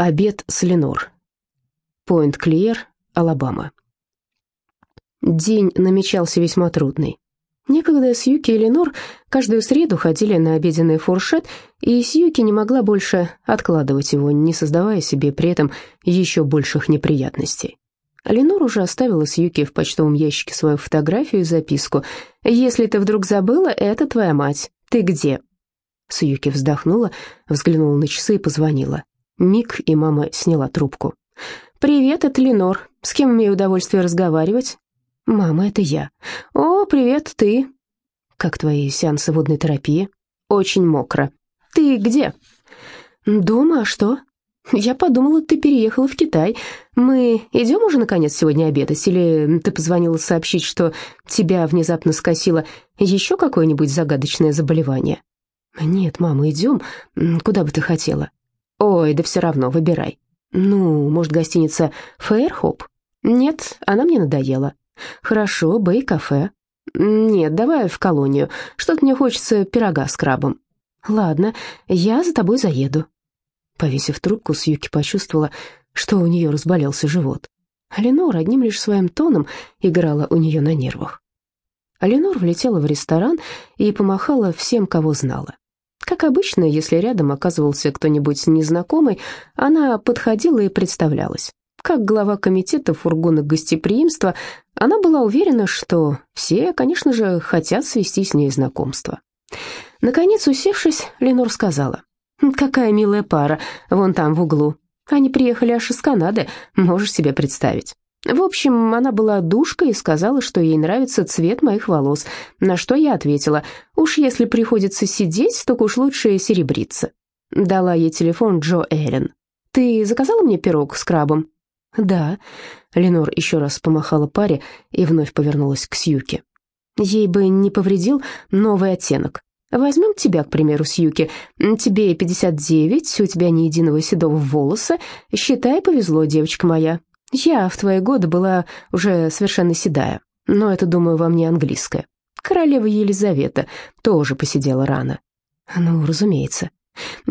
Обед с Ленор. Пойнт-Клиер, Алабама. День намечался весьма трудный. Некогда Сьюки и Ленор каждую среду ходили на обеденный фуршет, и Сьюки не могла больше откладывать его, не создавая себе при этом еще больших неприятностей. Ленор уже оставила Сьюки в почтовом ящике свою фотографию и записку. «Если ты вдруг забыла, это твоя мать. Ты где?» Сьюки вздохнула, взглянула на часы и позвонила. Мик и мама сняла трубку. «Привет, это Ленор. С кем имею удовольствие разговаривать?» «Мама, это я». «О, привет, ты». «Как твои сеансы водной терапии?» «Очень мокро. Ты где?» «Дома, а что?» «Я подумала, ты переехала в Китай. Мы идем уже, наконец, сегодня обедать? Или ты позвонила сообщить, что тебя внезапно скосило еще какое-нибудь загадочное заболевание?» «Нет, мама, идем. Куда бы ты хотела?» «Ой, да все равно, выбирай». «Ну, может, гостиница Фейрхоп?» «Нет, она мне надоела». «Хорошо, Бэй-кафе». «Нет, давай в колонию. Что-то мне хочется пирога с крабом». «Ладно, я за тобой заеду». Повесив трубку, Сьюки почувствовала, что у нее разболелся живот. Ленор одним лишь своим тоном играла у нее на нервах. Ленор влетела в ресторан и помахала всем, кого знала. Как обычно, если рядом оказывался кто-нибудь незнакомый, она подходила и представлялась. Как глава комитета фургона гостеприимства, она была уверена, что все, конечно же, хотят свести с ней знакомство. Наконец, усевшись, Ленор сказала, «Какая милая пара, вон там в углу. Они приехали аж из Канады, можешь себе представить». В общем, она была душкой и сказала, что ей нравится цвет моих волос, на что я ответила, уж если приходится сидеть, то уж лучше серебриться. Дала ей телефон Джо Эллен. «Ты заказала мне пирог с крабом?» «Да». Ленор еще раз помахала паре и вновь повернулась к Сьюке. Ей бы не повредил новый оттенок. Возьмем тебя, к примеру, Сьюки. Тебе 59, у тебя ни единого седого волоса. Считай, повезло, девочка моя. Я в твои годы была уже совершенно седая, но это, думаю, вам не английское. Королева Елизавета тоже посидела рано. Ну, разумеется.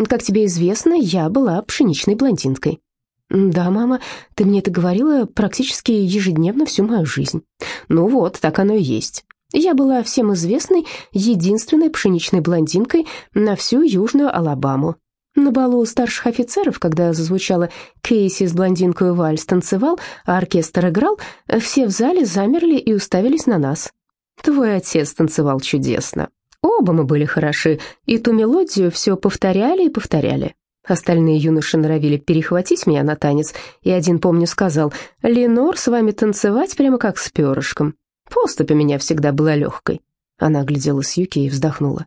Как тебе известно, я была пшеничной блондинкой. Да, мама, ты мне это говорила практически ежедневно всю мою жизнь. Ну вот, так оно и есть. Я была всем известной единственной пшеничной блондинкой на всю Южную Алабаму. На балу старших офицеров, когда зазвучала Кейси с блондинкой вальс танцевал, а оркестр играл, все в зале замерли и уставились на нас. Твой отец танцевал чудесно. Оба мы были хороши, и ту мелодию все повторяли и повторяли. Остальные юноши норовили перехватить меня на танец, и один, помню, сказал, «Ленор, с вами танцевать прямо как с перышком». Поступь у меня всегда была легкой. Она оглядела Сьюки и вздохнула.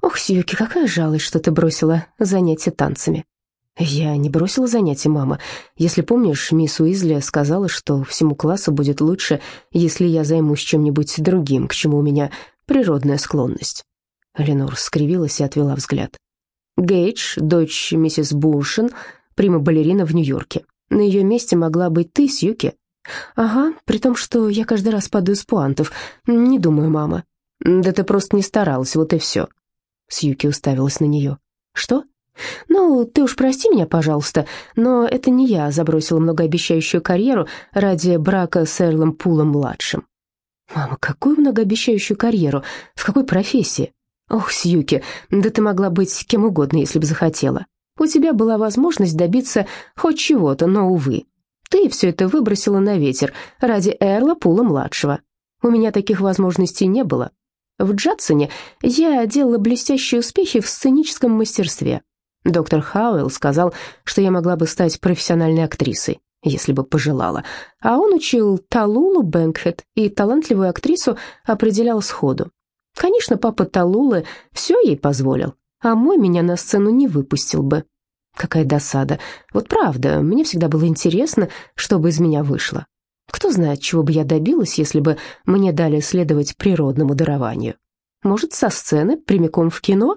«Ох, Сьюки, какая жалость, что ты бросила занятия танцами». «Я не бросила занятия, мама. Если помнишь, мисс Уизли сказала, что всему классу будет лучше, если я займусь чем-нибудь другим, к чему у меня природная склонность». Ленор скривилась и отвела взгляд. «Гейдж, дочь миссис Бушен, прима-балерина в Нью-Йорке. На ее месте могла быть ты, Сьюки». «Ага, при том, что я каждый раз падаю с пуантов. Не думаю, мама. «Да ты просто не старалась, вот и все». Сьюки уставилась на нее. «Что?» «Ну, ты уж прости меня, пожалуйста, но это не я забросила многообещающую карьеру ради брака с Эрлом Пулом-младшим». «Мама, какую многообещающую карьеру? В какой профессии?» «Ох, Сьюки, да ты могла быть кем угодно, если бы захотела. У тебя была возможность добиться хоть чего-то, но, увы. Ты все это выбросила на ветер ради Эрла Пула-младшего. У меня таких возможностей не было. В Джадсоне я делала блестящие успехи в сценическом мастерстве. Доктор Хауэлл сказал, что я могла бы стать профессиональной актрисой, если бы пожелала. А он учил Талулу Бэнкхед и талантливую актрису определял сходу. Конечно, папа Талулы все ей позволил, а мой меня на сцену не выпустил бы. Какая досада. Вот правда, мне всегда было интересно, что бы из меня вышло. Кто знает, чего бы я добилась, если бы мне дали следовать природному дарованию. Может, со сцены, прямиком в кино?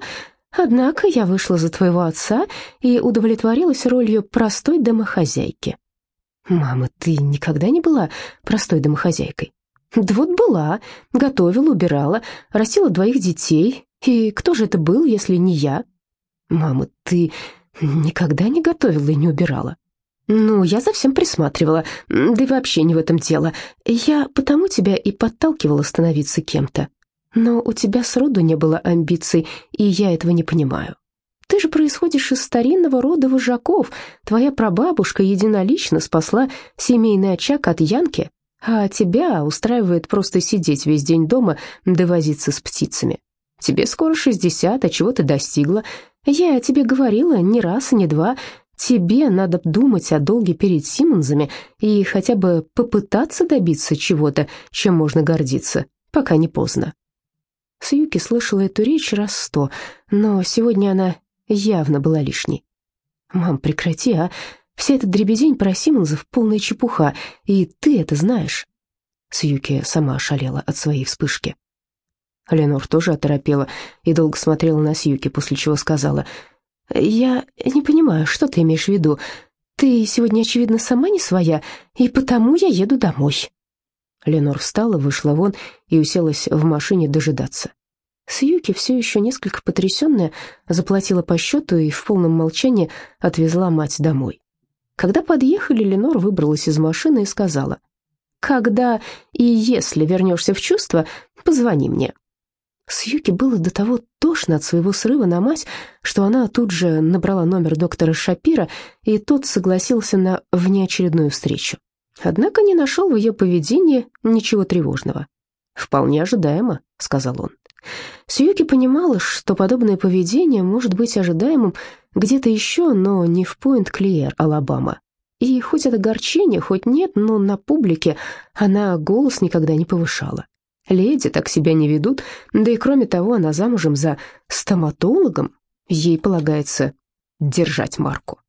Однако я вышла за твоего отца и удовлетворилась ролью простой домохозяйки. Мама, ты никогда не была простой домохозяйкой? Да вот была, готовила, убирала, растила двоих детей. И кто же это был, если не я? Мама, ты Никогда не готовила и не убирала. Ну, я за всем присматривала, да и вообще не в этом дело. Я потому тебя и подталкивала становиться кем-то. Но у тебя сроду не было амбиций, и я этого не понимаю. Ты же происходишь из старинного рода вожаков. Твоя прабабушка единолично спасла семейный очаг от Янки, а тебя устраивает просто сидеть весь день дома да возиться с птицами. Тебе скоро шестьдесят, а чего ты достигла? Я тебе говорила не раз и не два. Тебе надо думать о долге перед Симмонсами и хотя бы попытаться добиться чего-то, чем можно гордиться, пока не поздно. Сьюки слышала эту речь раз сто, но сегодня она явно была лишней. «Мам, прекрати, а? Вся эта дребедень про Симмонсов — полная чепуха, и ты это знаешь». Сьюки сама ошалела от своей вспышки. Ленор тоже оторопела и долго смотрела на Сьюки, после чего сказала, «Я не понимаю, что ты имеешь в виду. Ты сегодня, очевидно, сама не своя, и потому я еду домой». Ленор встала, вышла вон и уселась в машине дожидаться. Сьюки, все еще несколько потрясенная, заплатила по счету и в полном молчании отвезла мать домой. Когда подъехали, Ленор выбралась из машины и сказала, «Когда и если вернешься в чувство, позвони мне». Сьюки было до того тошно от своего срыва на мать, что она тут же набрала номер доктора Шапира, и тот согласился на внеочередную встречу. Однако не нашел в ее поведении ничего тревожного. «Вполне ожидаемо», — сказал он. Сьюки понимала, что подобное поведение может быть ожидаемым где-то еще, но не в Пойнт-Клиер, Алабама. И хоть это огорчение, хоть нет, но на публике она голос никогда не повышала. Леди так себя не ведут, да и кроме того, она замужем за стоматологом, ей полагается держать марку.